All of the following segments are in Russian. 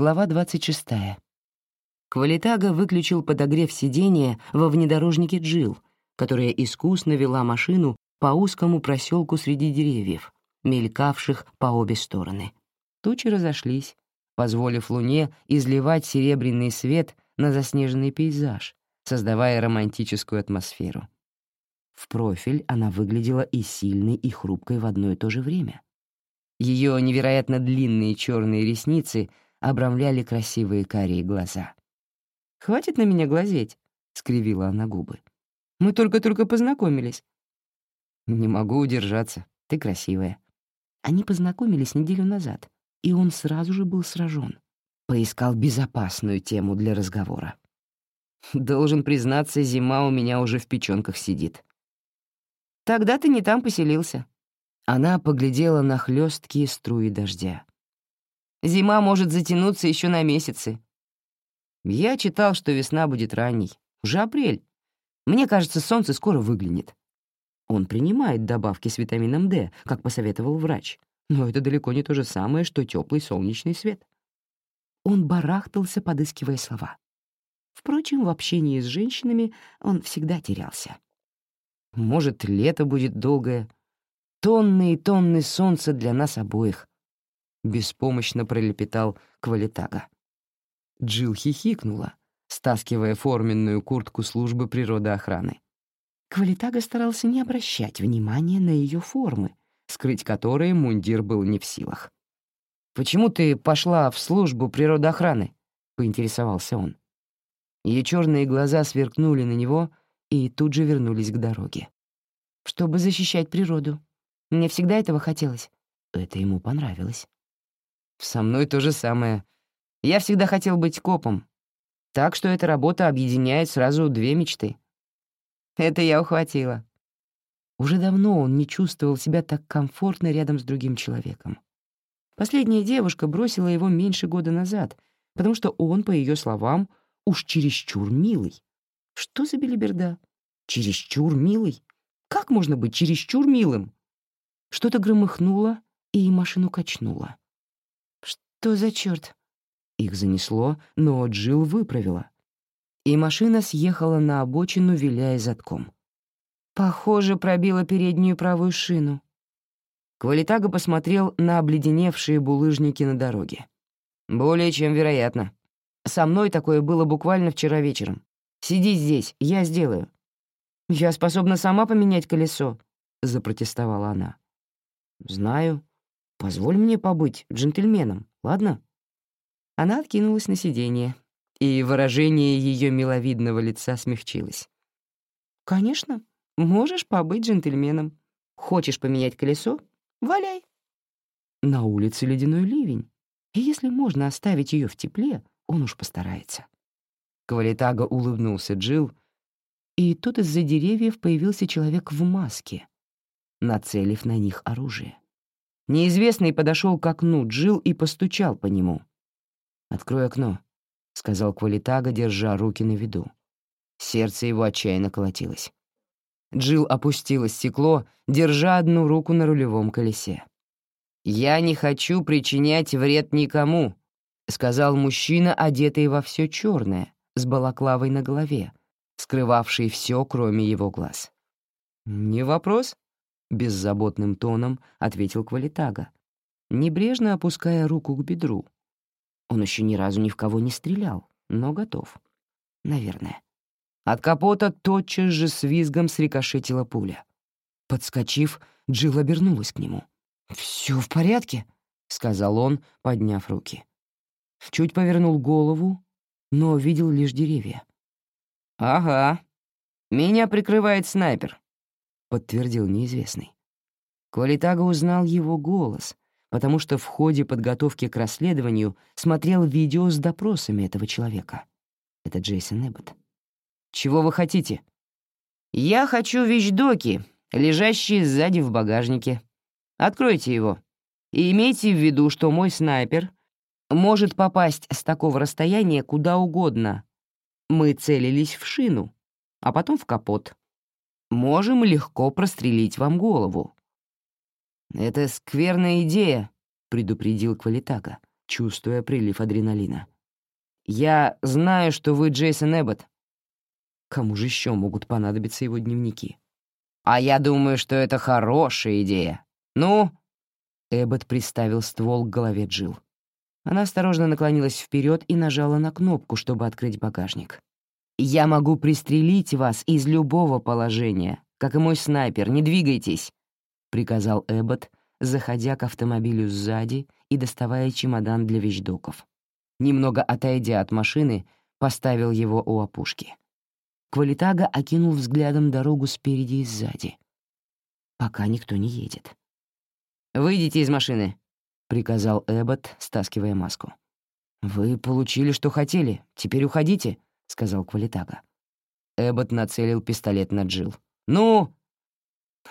Глава 26. Квалитага выключил подогрев сидения во внедорожнике Джил, которая искусно вела машину по узкому проселку среди деревьев, мелькавших по обе стороны. Тучи разошлись, позволив луне изливать серебряный свет на заснеженный пейзаж, создавая романтическую атмосферу. В профиль она выглядела и сильной, и хрупкой в одно и то же время. Ее невероятно длинные черные ресницы — обрамляли красивые карие глаза. «Хватит на меня глазеть», — скривила она губы. «Мы только-только познакомились». «Не могу удержаться. Ты красивая». Они познакомились неделю назад, и он сразу же был сражен. Поискал безопасную тему для разговора. «Должен признаться, зима у меня уже в печёнках сидит». «Тогда ты не там поселился». Она поглядела на хлёсткие струи дождя. Зима может затянуться еще на месяцы. Я читал, что весна будет ранней. Уже апрель. Мне кажется, солнце скоро выглянет. Он принимает добавки с витамином D, как посоветовал врач. Но это далеко не то же самое, что теплый солнечный свет. Он барахтался, подыскивая слова. Впрочем, в общении с женщинами он всегда терялся. Может, лето будет долгое. Тонны и тонны солнца для нас обоих. — беспомощно пролепетал Квалитага. Джилл хихикнула, стаскивая форменную куртку службы природоохраны. Квалитага старался не обращать внимания на ее формы, скрыть которые мундир был не в силах. «Почему ты пошла в службу природоохраны?» — поинтересовался он. Ее черные глаза сверкнули на него и тут же вернулись к дороге. «Чтобы защищать природу. Мне всегда этого хотелось». Это ему понравилось. Со мной то же самое. Я всегда хотел быть копом. Так что эта работа объединяет сразу две мечты. Это я ухватила. Уже давно он не чувствовал себя так комфортно рядом с другим человеком. Последняя девушка бросила его меньше года назад, потому что он, по ее словам, уж чересчур милый. Что за белиберда? Чересчур милый? Как можно быть чересчур милым? Что-то громыхнуло, и машину качнуло. «Что за черт? Их занесло, но Джилл выправила. И машина съехала на обочину, виляя задком. Похоже, пробила переднюю правую шину. Квалитага посмотрел на обледеневшие булыжники на дороге. «Более чем вероятно. Со мной такое было буквально вчера вечером. Сиди здесь, я сделаю». «Я способна сама поменять колесо», — запротестовала она. «Знаю. Позволь мне побыть джентльменом ладно?» Она откинулась на сиденье, и выражение ее миловидного лица смягчилось. «Конечно, можешь побыть джентльменом. Хочешь поменять колесо? Валяй!» На улице ледяной ливень, и если можно оставить ее в тепле, он уж постарается. Квалитага улыбнулся Джил, и тут из-за деревьев появился человек в маске, нацелив на них оружие. Неизвестный подошел к окну Джил и постучал по нему. «Открой окно», — сказал Квалитага, держа руки на виду. Сердце его отчаянно колотилось. Джил опустила стекло, держа одну руку на рулевом колесе. «Я не хочу причинять вред никому», — сказал мужчина, одетый во все черное, с балаклавой на голове, скрывавший все, кроме его глаз. «Не вопрос», — беззаботным тоном ответил Квалитага, небрежно опуская руку к бедру. Он еще ни разу ни в кого не стрелял, но готов. Наверное. От капота тотчас же с визгом срикошетила пуля. Подскочив, Джилл обернулась к нему. «Всё в порядке?» — сказал он, подняв руки. Чуть повернул голову, но видел лишь деревья. «Ага. Меня прикрывает снайпер. — подтвердил неизвестный. Квалитага узнал его голос, потому что в ходе подготовки к расследованию смотрел видео с допросами этого человека. Это Джейсон Эббот. «Чего вы хотите?» «Я хочу вещдоки, лежащие сзади в багажнике. Откройте его. И имейте в виду, что мой снайпер может попасть с такого расстояния куда угодно. Мы целились в шину, а потом в капот можем легко прострелить вам голову». «Это скверная идея», — предупредил Квалитага, чувствуя прилив адреналина. «Я знаю, что вы Джейсон Эббот». Кому же еще могут понадобиться его дневники? «А я думаю, что это хорошая идея. Ну?» Эббот приставил ствол к голове Джилл. Она осторожно наклонилась вперед и нажала на кнопку, чтобы открыть багажник. «Я могу пристрелить вас из любого положения, как и мой снайпер. Не двигайтесь!» — приказал Эббот, заходя к автомобилю сзади и доставая чемодан для вещдоков. Немного отойдя от машины, поставил его у опушки. Квалитага окинул взглядом дорогу спереди и сзади. Пока никто не едет. «Выйдите из машины», — приказал Эббот, стаскивая маску. «Вы получили, что хотели. Теперь уходите», — сказал Квалитага. Эббот нацелил пистолет на Джилл. «Ну?»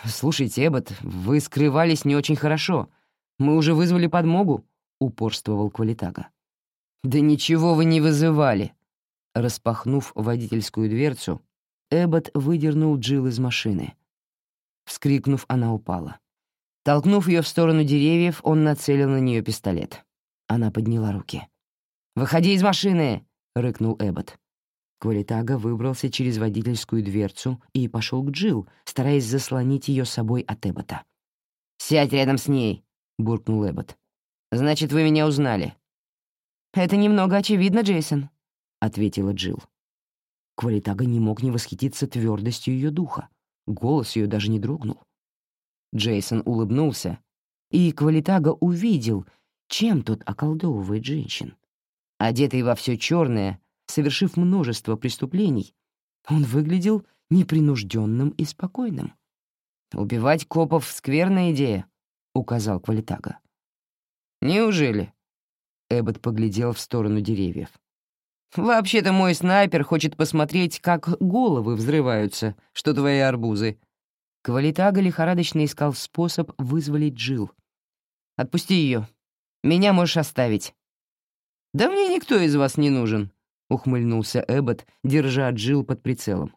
«Слушайте, Эббот, вы скрывались не очень хорошо. Мы уже вызвали подмогу», — упорствовал Квалитага. «Да ничего вы не вызывали». Распахнув водительскую дверцу, Эббот выдернул Джилл из машины. Вскрикнув, она упала. Толкнув ее в сторону деревьев, он нацелил на нее пистолет. Она подняла руки. «Выходи из машины!» — рыкнул Эббот. Квалитага выбрался через водительскую дверцу и пошел к Джил, стараясь заслонить ее собой от Эббота. «Сядь рядом с ней!» — буркнул Эббот. «Значит, вы меня узнали». «Это немного очевидно, Джейсон», — ответила Джил. Квалитага не мог не восхититься твердостью ее духа. Голос ее даже не дрогнул. Джейсон улыбнулся, и Квалитага увидел, чем тот околдовывает женщин. Одетый во все черное, совершив множество преступлений, он выглядел непринужденным и спокойным. «Убивать копов — скверная идея», — указал Квалитага. «Неужели?» — Эббот поглядел в сторону деревьев. «Вообще-то мой снайпер хочет посмотреть, как головы взрываются, что твои арбузы. Квалитага лихорадочно искал способ вызволить Джил. «Отпусти ее. Меня можешь оставить». «Да мне никто из вас не нужен», — ухмыльнулся Эббот, держа Джил под прицелом.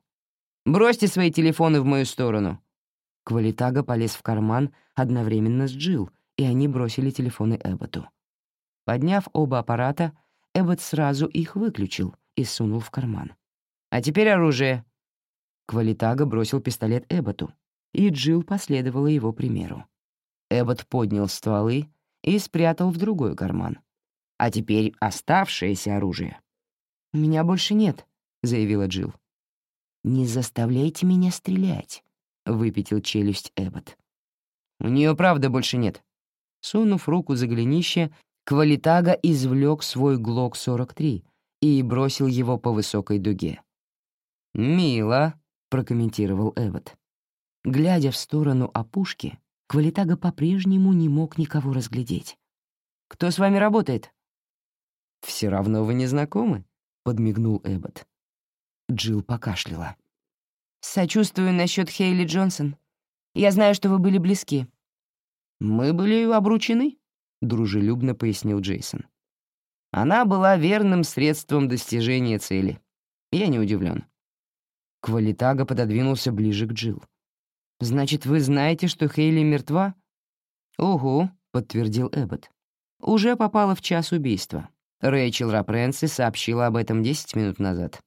«Бросьте свои телефоны в мою сторону». Квалитага полез в карман одновременно с Джил, и они бросили телефоны Эбботу. Подняв оба аппарата, Эббот сразу их выключил и сунул в карман. «А теперь оружие». Квалитага бросил пистолет Эбботу, и Джилл последовала его примеру. Эббот поднял стволы и спрятал в другой карман. А теперь оставшееся оружие. «У меня больше нет», — заявила Джилл. «Не заставляйте меня стрелять», — выпятил челюсть Эббот. «У нее правда больше нет». Сунув руку за голенище, Квалитага извлек свой ГЛОК-43 и бросил его по высокой дуге. «Мило», — прокомментировал Эббот. Глядя в сторону опушки, Квалитага по-прежнему не мог никого разглядеть. «Кто с вами работает?» «Все равно вы не знакомы», — подмигнул Эббот. Джилл покашляла. «Сочувствую насчет Хейли Джонсон. Я знаю, что вы были близки». «Мы были обручены», — дружелюбно пояснил Джейсон. «Она была верным средством достижения цели. Я не удивлен. Квалитага пододвинулся ближе к Джилл. «Значит, вы знаете, что Хейли мертва?» «Угу», — подтвердил Эббот. «Уже попала в час убийства. Рэйчел Рапренси сообщила об этом 10 минут назад».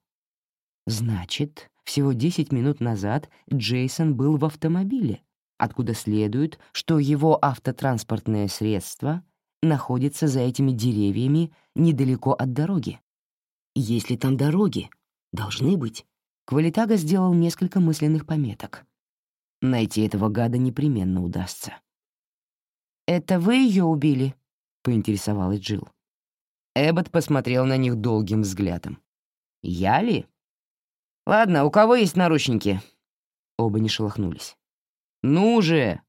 «Значит, всего 10 минут назад Джейсон был в автомобиле, откуда следует, что его автотранспортное средство находится за этими деревьями недалеко от дороги. Если там дороги, должны быть». Квалитага сделал несколько мысленных пометок. Найти этого гада непременно удастся. «Это вы ее убили?» — поинтересовалась Джилл. Эббот посмотрел на них долгим взглядом. «Я ли?» «Ладно, у кого есть наручники?» Оба не шелохнулись. «Ну же!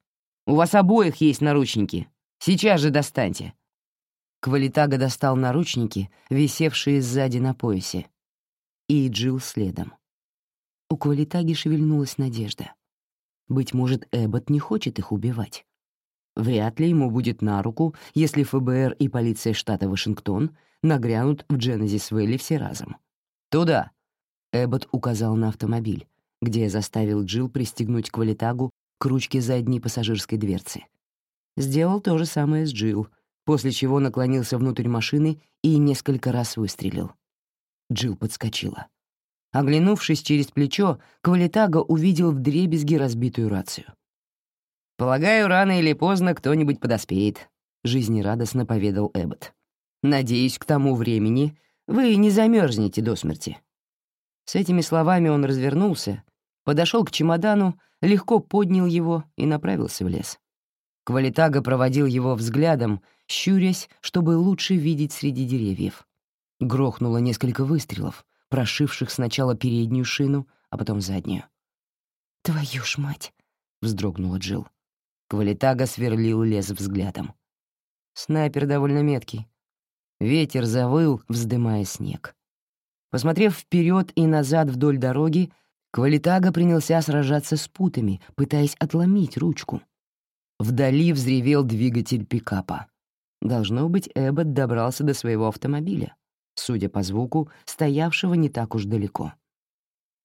У вас обоих есть наручники. Сейчас же достаньте!» Квалитага достал наручники, висевшие сзади на поясе, и Джилл следом. У Квалитаги шевельнулась надежда. Быть может, Эббот не хочет их убивать. Вряд ли ему будет на руку, если ФБР и полиция штата Вашингтон нагрянут в Дженезис-Вэлли все разом. «Туда!» — Эббот указал на автомобиль, где заставил Джилл пристегнуть к к ручке задней пассажирской дверцы. Сделал то же самое с Джилл, после чего наклонился внутрь машины и несколько раз выстрелил. Джилл подскочила. Оглянувшись через плечо, Квалитага увидел вдребезги разбитую рацию. «Полагаю, рано или поздно кто-нибудь подоспеет», — жизнерадостно поведал Эббот. «Надеюсь, к тому времени вы не замерзнете до смерти». С этими словами он развернулся, подошел к чемодану, легко поднял его и направился в лес. Квалитага проводил его взглядом, щурясь, чтобы лучше видеть среди деревьев. Грохнуло несколько выстрелов, прошивших сначала переднюю шину, а потом заднюю. «Твою ж мать!» — вздрогнула Джилл. Квалитага сверлил лес взглядом. Снайпер довольно меткий. Ветер завыл, вздымая снег. Посмотрев вперед и назад вдоль дороги, Квалитага принялся сражаться с путами, пытаясь отломить ручку. Вдали взревел двигатель пикапа. Должно быть, Эббот добрался до своего автомобиля, судя по звуку, стоявшего не так уж далеко.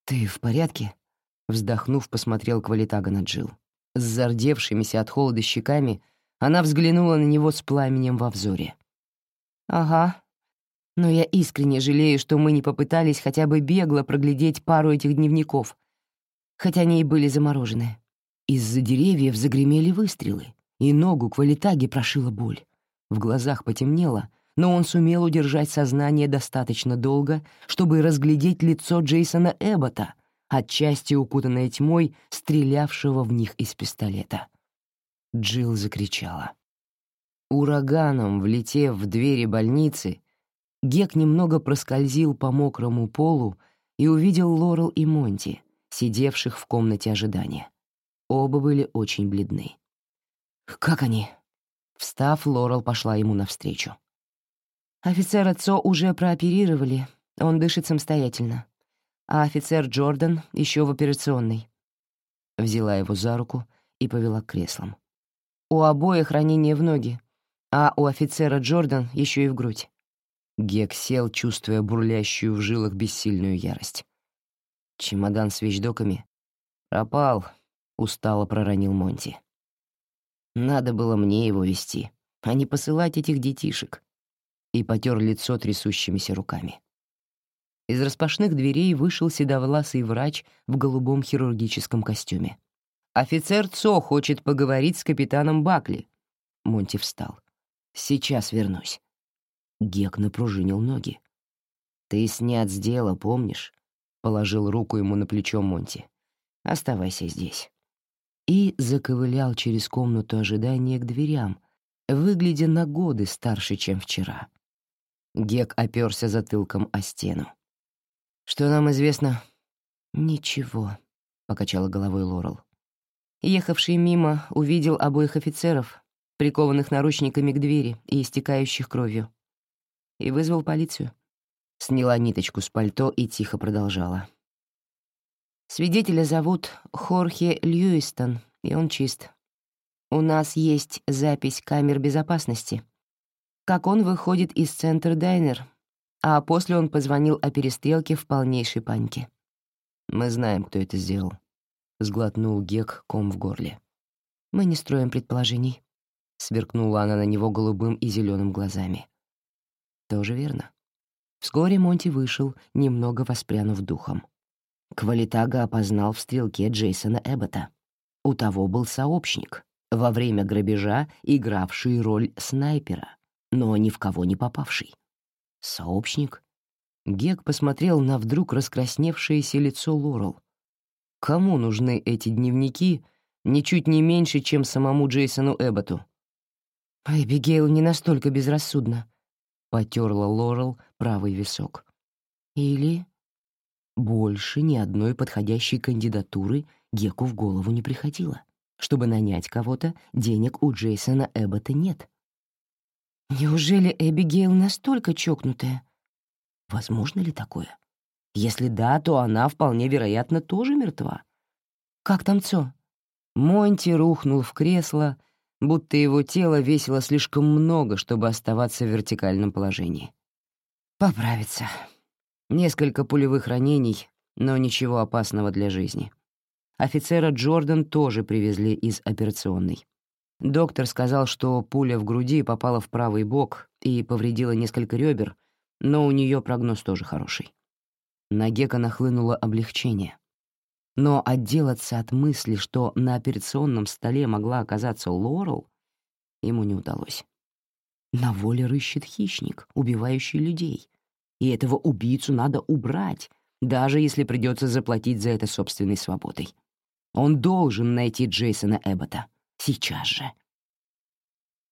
«Ты в порядке?» — вздохнув, посмотрел Квалитага на Джил. С зардевшимися от холода щеками она взглянула на него с пламенем во взоре. «Ага. Но я искренне жалею, что мы не попытались хотя бы бегло проглядеть пару этих дневников, хотя они и были заморожены». Из-за деревьев загремели выстрелы, и ногу Квалитаги прошила боль. В глазах потемнело, но он сумел удержать сознание достаточно долго, чтобы разглядеть лицо Джейсона Эббота, отчасти укутанное тьмой, стрелявшего в них из пистолета. Джилл закричала. Ураганом, влетев в двери больницы, Гек немного проскользил по мокрому полу и увидел Лорел и Монти, сидевших в комнате ожидания. Оба были очень бледны. «Как они?» Встав, Лорел пошла ему навстречу. «Офицера Цо уже прооперировали, он дышит самостоятельно а офицер Джордан еще в операционной. Взяла его за руку и повела к креслам. У обоих ранение в ноги, а у офицера Джордан еще и в грудь. Гек сел, чувствуя бурлящую в жилах бессильную ярость. Чемодан с вещдоками пропал, устало проронил Монти. Надо было мне его вести, а не посылать этих детишек. И потер лицо трясущимися руками. Из распашных дверей вышел седовласый врач в голубом хирургическом костюме. «Офицер Цо хочет поговорить с капитаном Бакли». Монти встал. «Сейчас вернусь». Гек напружинил ноги. «Ты снят с дела, помнишь?» Положил руку ему на плечо Монти. «Оставайся здесь». И заковылял через комнату ожидания к дверям, выглядя на годы старше, чем вчера. Гек оперся затылком о стену. «Что нам известно?» «Ничего», — покачала головой Лорел. Ехавший мимо увидел обоих офицеров, прикованных наручниками к двери и истекающих кровью, и вызвал полицию. Сняла ниточку с пальто и тихо продолжала. Свидетеля зовут Хорхе Льюистон, и он чист. У нас есть запись камер безопасности. Как он выходит из центра Дайнер, а после он позвонил о перестрелке в полнейшей панике. «Мы знаем, кто это сделал», — сглотнул Гек ком в горле. «Мы не строим предположений», — сверкнула она на него голубым и зеленым глазами. «Тоже верно». Вскоре Монти вышел, немного воспрянув духом. Квалитага опознал в стрелке Джейсона Эббота. У того был сообщник, во время грабежа игравший роль снайпера, но ни в кого не попавший. Сообщник? Гек посмотрел на вдруг раскрасневшееся лицо Лорел. Кому нужны эти дневники ничуть не меньше, чем самому Джейсону Эбботу? «Эбигейл не настолько безрассудна», — потерла Лорел правый висок. «Или...» Больше ни одной подходящей кандидатуры Геку в голову не приходило. Чтобы нанять кого-то, денег у Джейсона Эббота нет. Неужели Эбигейл настолько чокнутая? Возможно ли такое? Если да, то она вполне вероятно тоже мертва. Как там Цо? Монти рухнул в кресло, будто его тело весило слишком много, чтобы оставаться в вертикальном положении. Поправится. Несколько пулевых ранений, но ничего опасного для жизни. Офицера Джордан тоже привезли из операционной. Доктор сказал, что пуля в груди попала в правый бок и повредила несколько ребер, но у нее прогноз тоже хороший. На Гека нахлынуло облегчение. Но отделаться от мысли, что на операционном столе могла оказаться Лорел, ему не удалось. На воле рыщет хищник, убивающий людей. И этого убийцу надо убрать, даже если придется заплатить за это собственной свободой. Он должен найти Джейсона Эббота. Сейчас же.